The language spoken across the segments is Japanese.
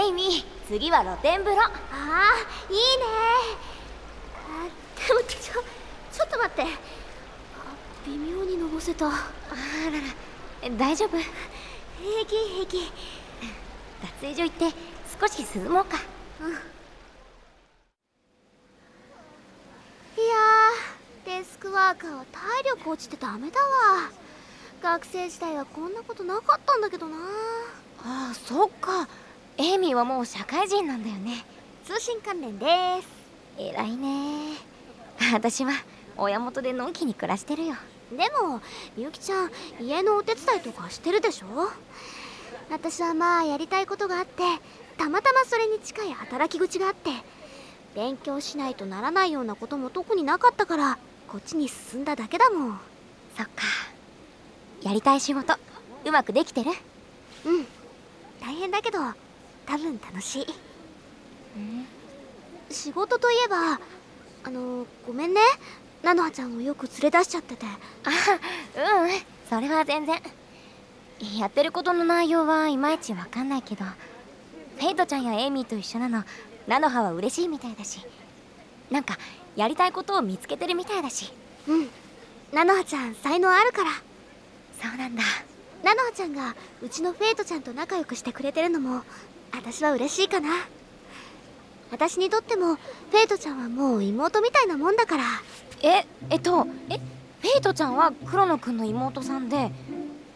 エイミー次は露天風呂。ああいいね。あでもちょちょっと待って。あ微妙にのぼせた。あらら。大丈夫。平気平気。脱衣所行って少し涼もうか。うん。いやーデスクワーカーは体力落ちてダメだわ。学生時代はこんなことなかったんだけどな。ああそっかエイミーはもう社会人なんだよね。通信関連です。偉いね。私は親元でのんきに暮らしてるよ。でもみゆきちゃん家のお手伝いとかしてるでしょ？私はまあやりたいことがあってたまたまそれに近い働き口があって勉強しないとならないようなことも特になかったからこっちに進んだだけだもん。そっか。やりたい仕事うまくできてる？うん。大変だけど多分楽しい。うん仕事といえばあのごめんね。菜の葉ちゃんをよく連れ出しちゃってて。あううん。それは全然。やってることの内容はいまいちわかんないけどフェイトちゃんやエイミーと一緒なの菜の葉は嬉しいみたいだしなんかやりたいことを見つけてるみたいだし。うん。なのはちゃん才能あるから。そうなんだ。なのはちゃんがうちのフェイトちゃんと仲良くしてくれてるのも私は嬉しいかな。私にとってもフェイトちゃんはもう妹みたいなもんだから。ええっとえフェイトちゃんはクロノくんの妹さんで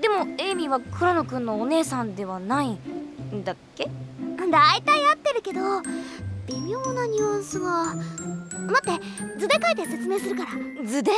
でもエイミィはクロノくんのお姉さんではないんだっけ？大体合ってるけど微妙なニュアンスが待って図で書いて説明するから。図で？